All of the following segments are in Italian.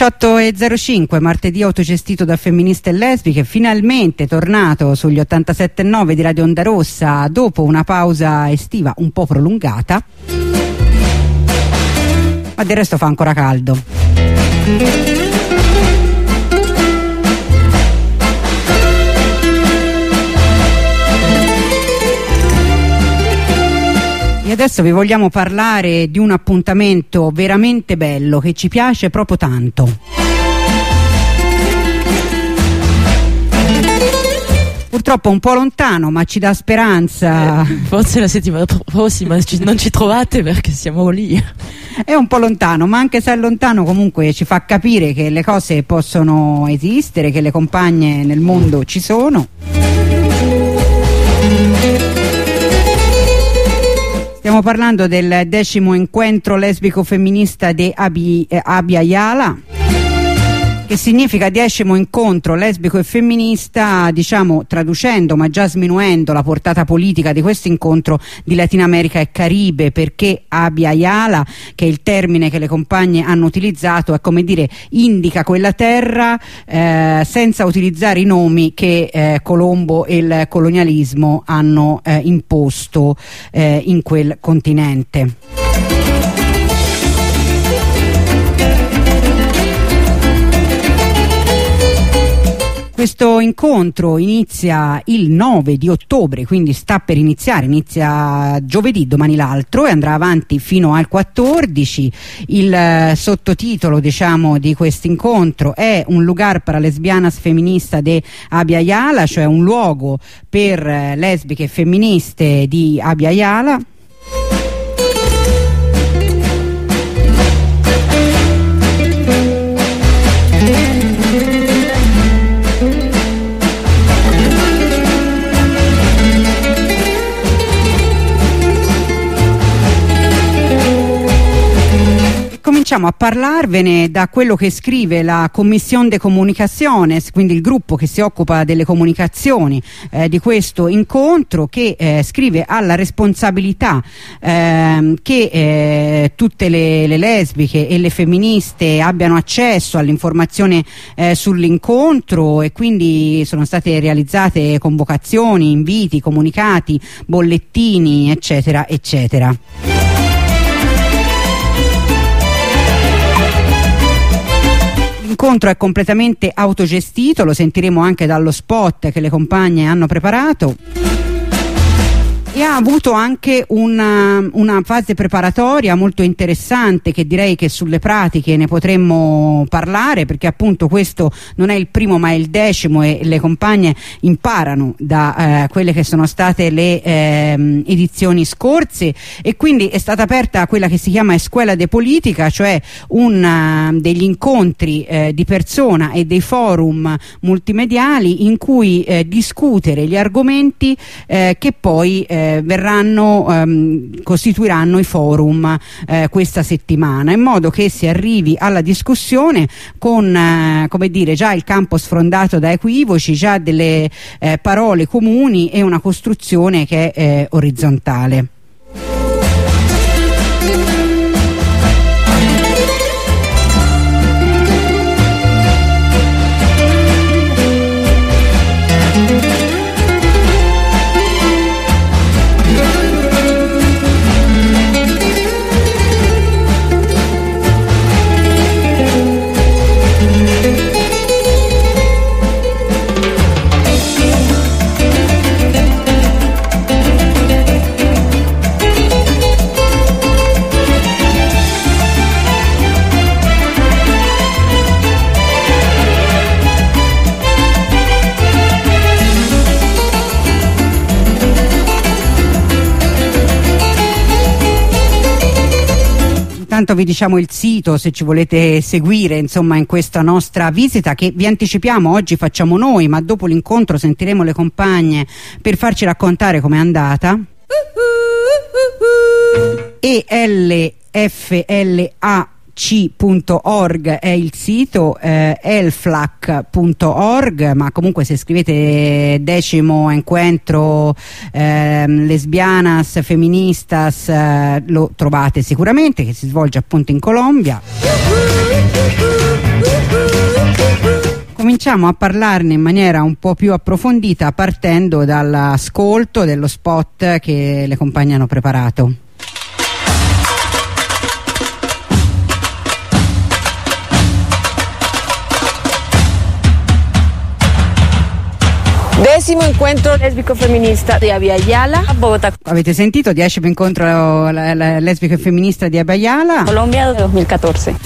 18.05, martedì autogestito da femministe e lesbiche, finalmente tornato sugli 87.9 di Radio Onda Rossa dopo una pausa estiva un po' prolungata, ma del resto fa ancora caldo. E adesso vi vogliamo parlare di un appuntamento veramente bello che ci piace proprio tanto. Purtroppo un po' lontano, ma ci dà speranza. Eh, forse la settimana prossima non ci trovate perché siamo lì. È un po' lontano, ma anche se è lontano comunque ci fa capire che le cose possono esistere, che le compagne nel mondo ci sono. Stiamo parlando del decimo incontro lesbico femminista di Abi, eh, Abia Yala che significa decimo incontro lesbico e femminista, diciamo traducendo ma già sminuendo la portata politica di questo incontro di Latina America e Caribe perché Abia Yala, che è il termine che le compagne hanno utilizzato, è come dire indica quella terra eh, senza utilizzare i nomi che eh, Colombo e il colonialismo hanno eh, imposto eh, in quel continente. Questo incontro inizia il 9 di ottobre, quindi sta per iniziare, inizia giovedì, domani l'altro e andrà avanti fino al 14. Il eh, sottotitolo diciamo, di questo incontro è un lugar para lesbianas femminista de Abia Yala, cioè un luogo per eh, lesbiche femministe di Abia Yala. Cominciamo a parlarvene da quello che scrive la Commissione de Comunicaciones, quindi il gruppo che si occupa delle comunicazioni eh, di questo incontro, che eh, scrive alla responsabilità eh, che tutte le, le, lesbiche e le femministe abbiano accesso all'informazione eh, sull'incontro e quindi sono state realizzate convocazioni, inviti, comunicati, bollettini, eccetera, eccetera. L'incontro è completamente autogestito, lo sentiremo anche dallo spot che le compagne hanno preparato e ha avuto anche una, una, fase preparatoria molto interessante che direi che sulle pratiche ne potremmo parlare perché appunto questo non è il primo ma è il decimo e le compagne imparano da eh, quelle che sono state le eh, edizioni scorse. E quindi è stata aperta quella che si chiama Escuela de Politica cioè un, uh, degli incontri eh, di persona e dei forum multimediali in cui eh, discutere gli argomenti eh, che poi verranno, ehm, costituiranno i forum eh, questa settimana in modo che si arrivi alla discussione con eh, come dire, già il campo sfrondato da equivoci, già delle eh, parole comuni e una costruzione che è eh, orizzontale. Vi diciamo il sito se ci volete seguire insomma in questa nostra visita che vi anticipiamo oggi facciamo noi ma dopo l'incontro sentiremo le compagne per farci raccontare com'è andata. E LFLA c.org è il sito, eh, elflac.org, ma comunque se scrivete decimo encuentro eh, lesbianas, feministas, eh, lo trovate sicuramente, che si svolge appunto in Colombia. cominciamo a parlarne in maniera un po' più approfondita partendo dall'ascolto dello spot che le compagne hanno preparato. Decimo incontro lesbico femminista di Abiyala, Bogotá. Avete sentito? Decimo incontro la, la, lesbico e femminista di Abiyala. Colombia 2014.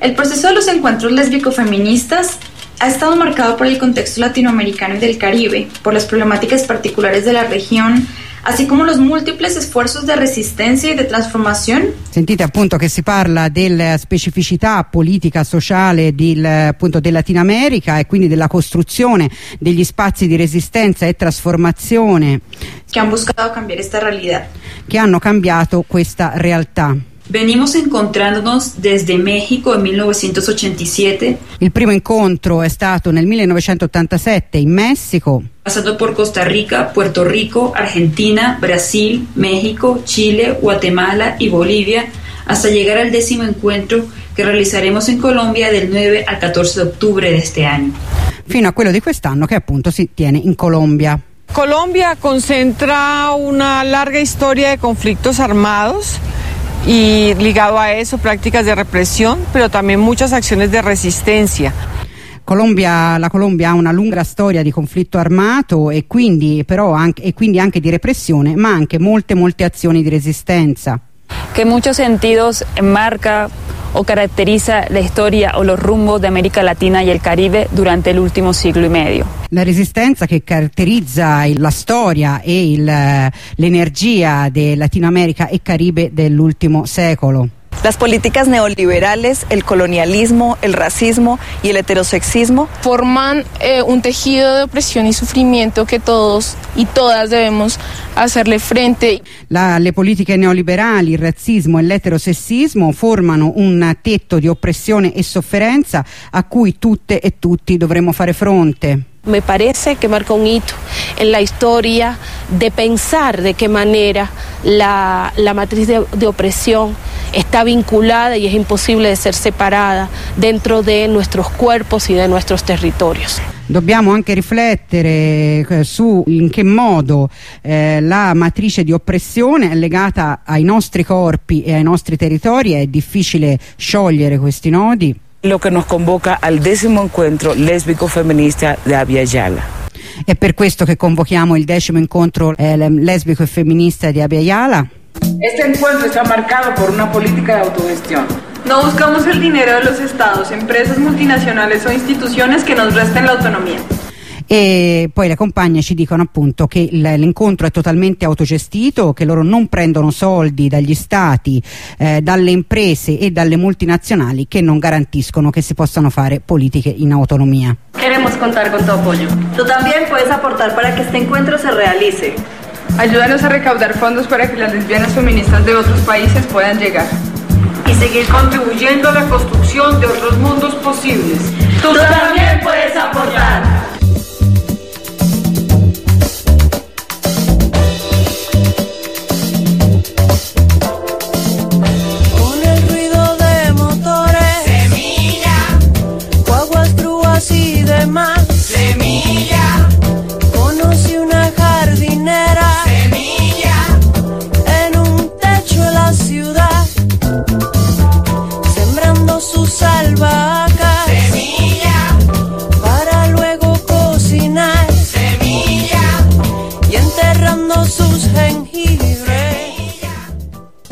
El proceso de los encuentros lésbico-feministas ha estado marcado por el contexto latinoamericano y del Caribe, por las problemáticas particulares de la región, así como los múltiples esfuerzos de resistencia y de trasformación. Sentite appunto che si parla della specificità politica sociale del, appunto, del Latino America e quindi della costruzione degli spazi di resistenza e trasformazione che hanno buscato cambiare questa realtà. Che hanno cambiato questa realtà. Venimos encontrándonos desde México en 1987. Il primo incontro è stato nel 1987 in Messico. Pasando por Costa Rica, Puerto Rico, Argentina, Brasil, México, Chile, Guatemala y Bolivia, hasta llegar al décimo encuentro que realizaremos en Colombia del 9 al 14 de octubre de este año. Fino a quello di quest'anno che appunto si tiene in Colombia. Colombia concentra una larga historia de conflictos armados y ligado a eso prácticas de represión, pero también muchas acciones de resistencia. Colombia, la Colombia ha una lunga storia di conflitto armato e quindi, però anche, e quindi anche di repressione, ma anche molte molte azioni di resistenza. Que en muchos sentidos marca o caracteriza la historia o los rumbos de América Latina y el Caribe durante el último siglo y medio. La resistenza che caratterizza la storia e l'energia del Latino America e Caribe dell'ultimo secolo. Las políticas neoliberales, el colonialismo, el racismo y el heterosexismo forman eh, un tejido de opresión y sufrimiento que todos y todas debemos hacerle frente. La, le politiche neoliberali, il razzismo e l'eterosessismo formano un tetto di oppressione e sofferenza a cui tutte e tutti dovremmo fare fronte. Me parece que marca un hito en la historia de pensar de qué manera la, la matriz de, de, opresión está vinculada y es imposible de ser separada dentro de nuestros cuerpos y de nuestros territorios. Dobbiamo anche riflettere su in che modo eh, la matrice di oppressione è legata ai nostri corpi e ai nostri territori, è difficile sciogliere questi nodi. Lo que nos convoca al décimo encuentro lésbico feminista de Abiyala. È per questo che convochiamo il decimo incontro eh, lesbico e femminista di Abiyala. Este encuentro está marcado por una política de autogestión. No buscamos el dinero de los estados, empresas multinacionales o instituciones que nos resten la autonomía. E poi le compagne ci dicono appunto che l'incontro è totalmente autogestito, che loro non prendono soldi dagli stati, eh, dalle imprese e dalle multinazionali che non garantiscono che si possano fare politiche in autonomia. Queremos contar con tu apoyo. Tú también puedes aportar para que este encuentro se realice. Ayúdanos a recaudar fondos para que las lesbianas feministas de otros países puedan llegar. Y seguir contribuyendo a la construcción de otros mundos posibles. Tú, Tú también puedes aportar.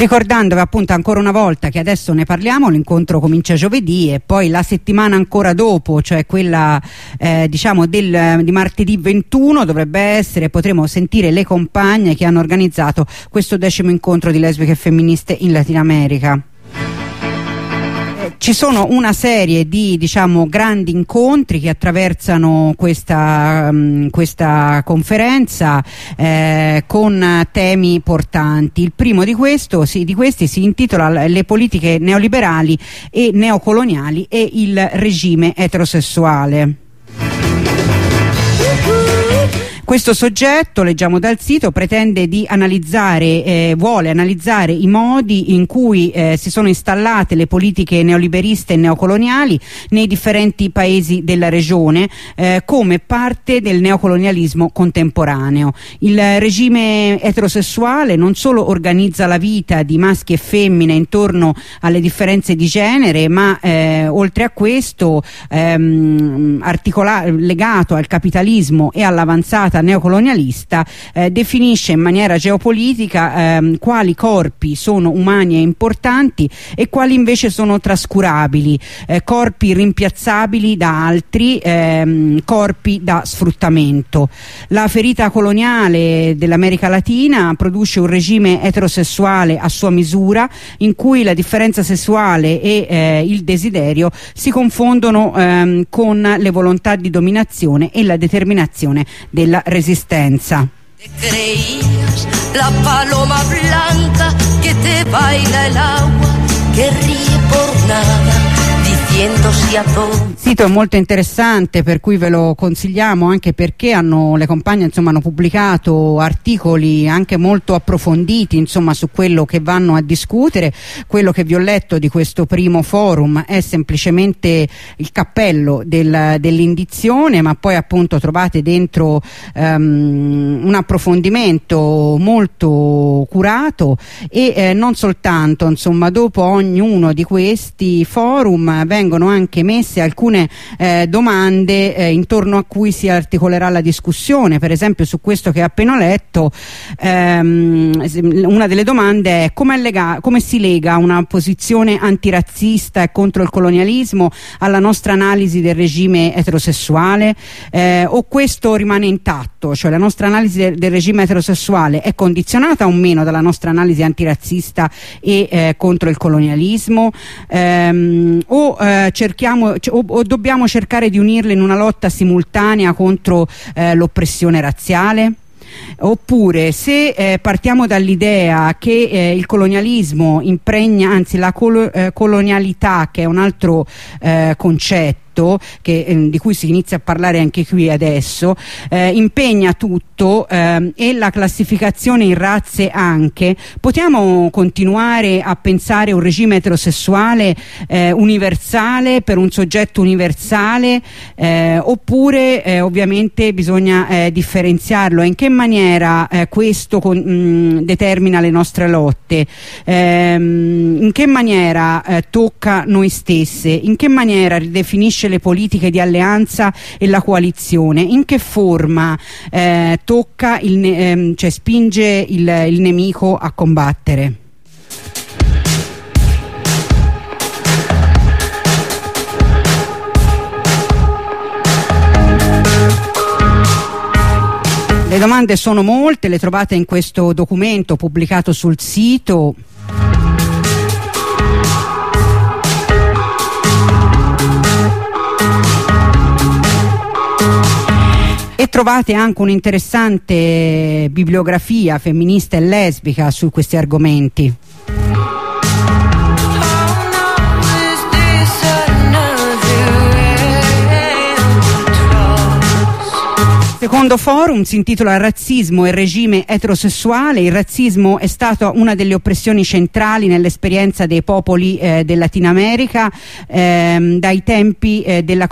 Ricordandovi appunto ancora una volta che adesso ne parliamo, l'incontro comincia giovedì e poi la settimana ancora dopo, cioè quella eh, diciamo del, di martedì 21 dovrebbe essere, potremo sentire le compagne che hanno organizzato questo decimo incontro di lesbiche femministe in Latino America ci sono una serie di diciamo, grandi incontri che attraversano questa, um, questa conferenza eh, con temi portanti. Il primo di, questo, sì, di questi si intitola Le politiche neoliberali e neocoloniali e il regime eterosessuale. Questo soggetto, leggiamo dal sito, pretende di analizzare, eh, vuole analizzare i modi in cui eh, si sono installate le politiche neoliberiste e neocoloniali nei differenti paesi della regione eh, come parte del neocolonialismo contemporaneo. Il regime eterosessuale non solo organizza la vita di maschi e femmine intorno alle differenze di genere, ma eh, oltre a questo ehm, legato al capitalismo e all'avanzata neocolonialista eh, definisce in maniera geopolitica ehm, quali corpi sono umani e importanti e quali invece sono trascurabili, eh, corpi rimpiazzabili da altri, ehm, corpi da sfruttamento. La ferita coloniale dell'America Latina produce un regime eterosessuale a sua misura in cui la differenza sessuale e eh, il desiderio si confondono ehm, con le volontà di dominazione e la determinazione della resistenza. la paloma blanca que te baila el agua, que ríe por nada. Sito è molto interessante per cui ve lo consigliamo anche perché hanno, le compagne insomma, hanno pubblicato articoli anche molto approfonditi insomma, su quello che vanno a discutere. Quello che vi ho letto di questo primo forum è semplicemente il cappello del, dell'indizione ma poi appunto trovate dentro um, un approfondimento molto curato e eh, non soltanto insomma dopo ognuno di questi forum vengono anche messe alcune eh, domande eh, intorno a cui si articolerà la discussione. Per esempio su questo che ho appena letto ehm, una delle domande è come, come si lega una posizione antirazzista e contro il colonialismo alla nostra analisi del regime eterosessuale? Eh, o questo rimane intatto? Cioè la nostra analisi de del regime eterosessuale è condizionata o meno dalla nostra analisi antirazzista e eh, contro il colonialismo? Ehm, o eh, cerchiamo o, o dobbiamo cercare di unirle in una lotta simultanea contro eh, l'oppressione razziale? oppure se eh, partiamo dall'idea che eh, il colonialismo impregna anzi la colo eh, colonialità che è un altro eh, concetto che, eh, di cui si inizia a parlare anche qui adesso eh, impegna tutto eh, e la classificazione in razze anche. Possiamo continuare a pensare un regime eterosessuale eh, universale per un soggetto universale eh, oppure eh, ovviamente bisogna differenziarlo. In che maniera questo con, mh, determina le nostre lotte? Ehm, in che maniera tocca noi stesse? In che maniera ridefinisce le politiche di alleanza e la coalizione, in che forma eh, tocca il, ehm, cioè spinge il, il nemico a combattere? Le domande sono molte, le trovate in questo documento pubblicato sul sito e trovate anche un'interessante bibliografia femminista e lesbica su questi argomenti. Secondo forum si intitola Razzismo e regime eterosessuale. Il razzismo è stato una delle oppressioni centrali nell'esperienza dei popoli eh, del Latino America ehm, dai tempi eh, della,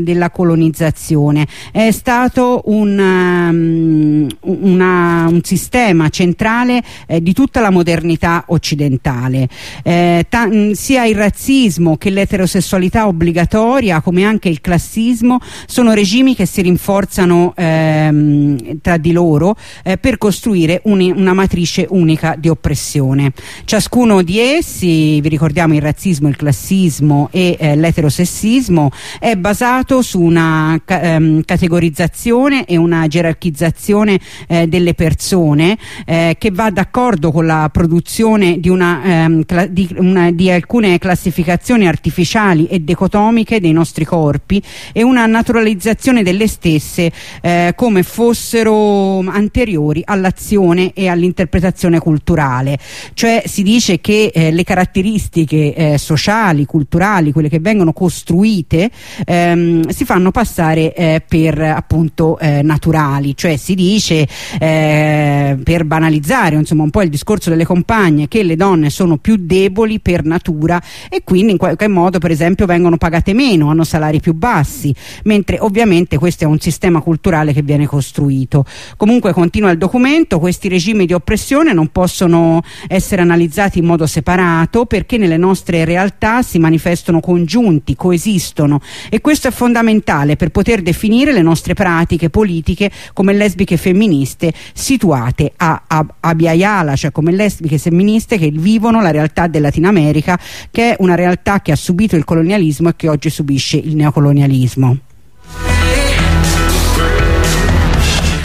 della, colonizzazione. È stato un, um, una, un sistema centrale eh, di tutta la modernità occidentale. Eh, sia il razzismo che l'eterosessualità obbligatoria come anche il classismo sono regimi che si rinforzano ehm, tra di loro eh, per costruire un, una matrice unica di oppressione. Ciascuno di essi, vi ricordiamo il razzismo, il classismo e eh, l'eterosessismo, è basato su una ca ehm, categorizzazione e una gerarchizzazione eh, delle persone eh, che va d'accordo con la produzione di, una, ehm, di, una, di alcune classificazioni artificiali e dicotomiche dei nostri corpi e una naturalizzazione delle stesse eh, come fossero anteriori all'azione e all'interpretazione culturale. Cioè si dice che eh, le caratteristiche eh, sociali, culturali, quelle che vengono costruite ehm, si fanno passare eh, per appunto eh, naturali. Cioè si dice eh, per banalizzare insomma un po' il discorso delle compagne che le donne sono più deboli per natura e quindi in qualche modo per esempio vengono pagate meno, hanno salari più bassi. Mentre ovviamente questo è un sistema culturale che viene costruito comunque continua il documento questi regimi di oppressione non possono essere analizzati in modo separato perché nelle nostre realtà si manifestano congiunti, coesistono e questo è fondamentale per poter definire le nostre pratiche politiche come lesbiche femministe situate a, a, cioè come lesbiche femministe che vivono la realtà del Latino America che è una realtà che ha subito il colonialismo e che oggi subisce il neocolonialismo.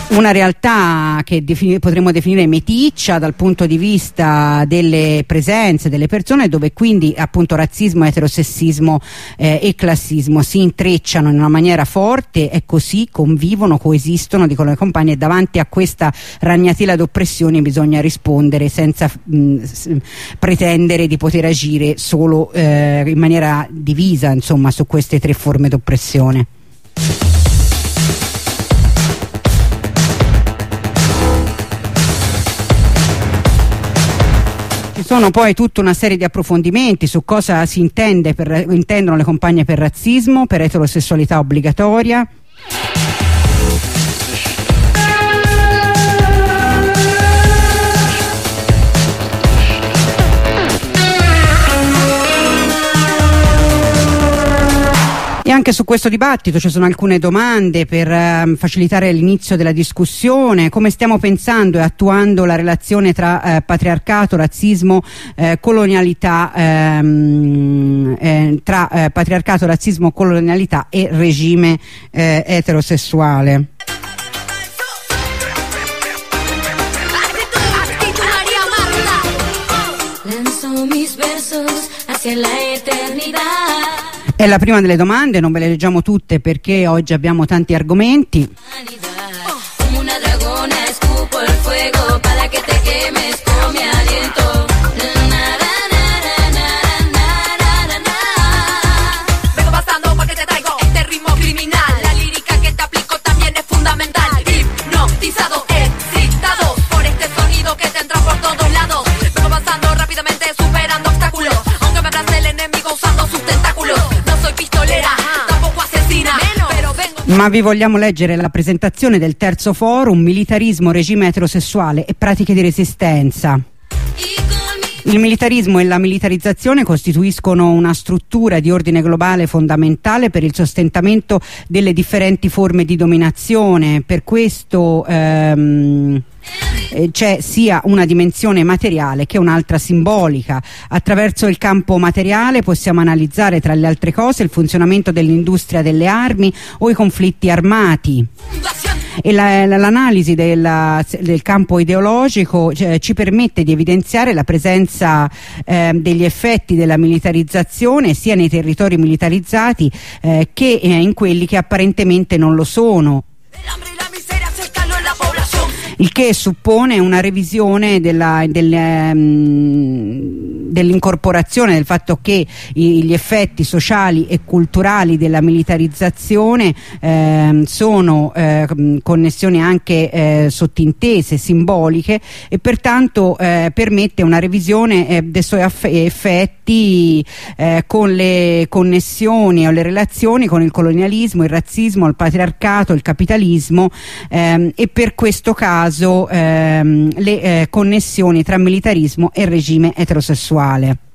Una realtà che defini potremmo definire meticcia dal punto di vista delle presenze delle persone dove quindi appunto razzismo, eterosessismo eh, e classismo si intrecciano in una maniera forte e così convivono, coesistono, dicono le compagne e davanti a questa ragnatela d'oppressione bisogna rispondere senza mh, pretendere di poter agire solo eh, in maniera divisa insomma su queste tre forme d'oppressione. Sono poi tutta una serie di approfondimenti su cosa si intende per, intendono le compagne per razzismo, per eterosessualità obbligatoria. E anche su questo dibattito ci sono alcune domande per eh, facilitare l'inizio della discussione, come stiamo pensando e attuando la relazione tra eh, patriarcato, razzismo, eh, colonialità, ehm, eh, tra eh, patriarcato, razzismo, colonialità e regime eh, eterosessuale. Hacia la eternidad. È la prima delle domande, non ve le leggiamo tutte perché oggi abbiamo tanti argomenti. Como Ma vi vogliamo leggere la presentazione del terzo forum Militarismo, regime eterosessuale e pratiche di resistenza. Il militarismo e la militarizzazione costituiscono una struttura di ordine globale fondamentale per il sostentamento delle differenti forme di dominazione. Per questo ehm, eh, c'è sia una dimensione materiale che un'altra simbolica. Attraverso il campo materiale possiamo analizzare tra le altre cose il funzionamento dell'industria delle armi o i conflitti armati. E la- la- l'analisi della- del campo ideologico cioè, ci permette di evidenziare la presenza eh, degli effetti della militarizzazione sia nei territori militarizzati eh, che eh, in quelli che apparentemente non lo sono il che suppone una revisione della- del, ehm, dell'incorporazione del fatto che gli effetti sociali e culturali della militarizzazione ehm, sono ehm, connessioni anche eh, sottintese, simboliche e pertanto eh, permette una revisione eh, dei suoi effetti eh, con le connessioni o le relazioni con il colonialismo, il razzismo, il patriarcato, il capitalismo ehm, e per questo caso ehm, le eh, connessioni tra militarismo e regime eterosessuale. Parar.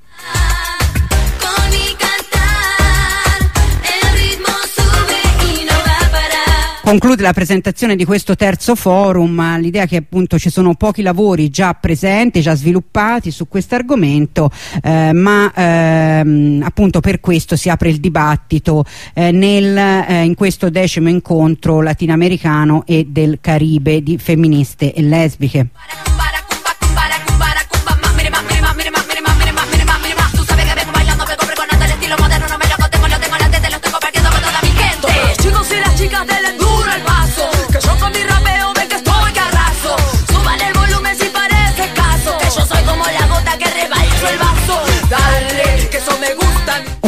conclude la presentazione di questo terzo forum l'idea che appunto ci sono pochi lavori già presenti, già sviluppati su questo argomento, eh, ma ehm, appunto per questo si apre il dibattito eh, nel, eh, in questo decimo incontro latinoamericano e del Caribe di femministe e lesbiche.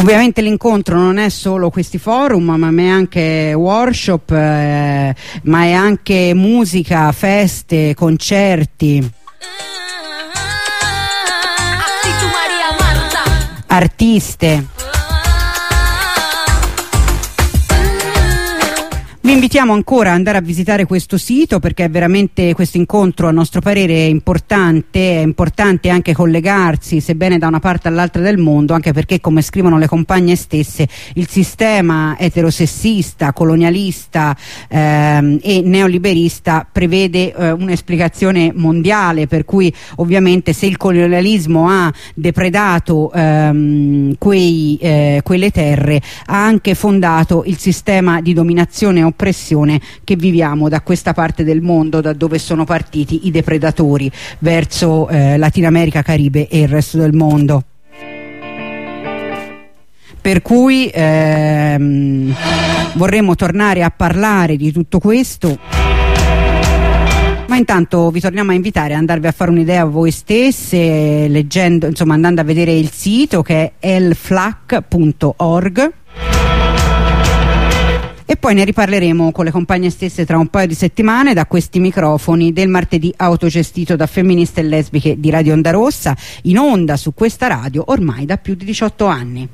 Ovviamente l'incontro non è solo questi forum, ma è anche workshop, eh, ma è anche musica, feste, concerti. Artiste. Vi invitiamo ancora ad andare a visitare questo sito perché è veramente questo incontro a nostro parere è importante, è importante anche collegarsi sebbene da una parte all'altra del mondo anche perché come scrivono le compagne stesse il sistema eterosessista, colonialista ehm, e neoliberista prevede eh, un'esplicazione mondiale per cui ovviamente se il colonialismo ha depredato ehm, quei, eh, quelle terre ha anche fondato il sistema di dominazione oppressione che viviamo da questa parte del mondo da dove sono partiti i depredatori verso eh, Latino America, Caribe e il resto del mondo. Per cui ehm, vorremmo tornare a parlare di tutto questo. Ma intanto vi torniamo a invitare ad andarvi a fare un'idea voi stesse leggendo insomma andando a vedere il sito che è elflac.org e poi ne riparleremo con le compagne stesse tra un paio di settimane da questi microfoni del martedì autogestito da femministe e lesbiche di Radio Onda Rossa in onda su questa radio ormai da più di 18 anni.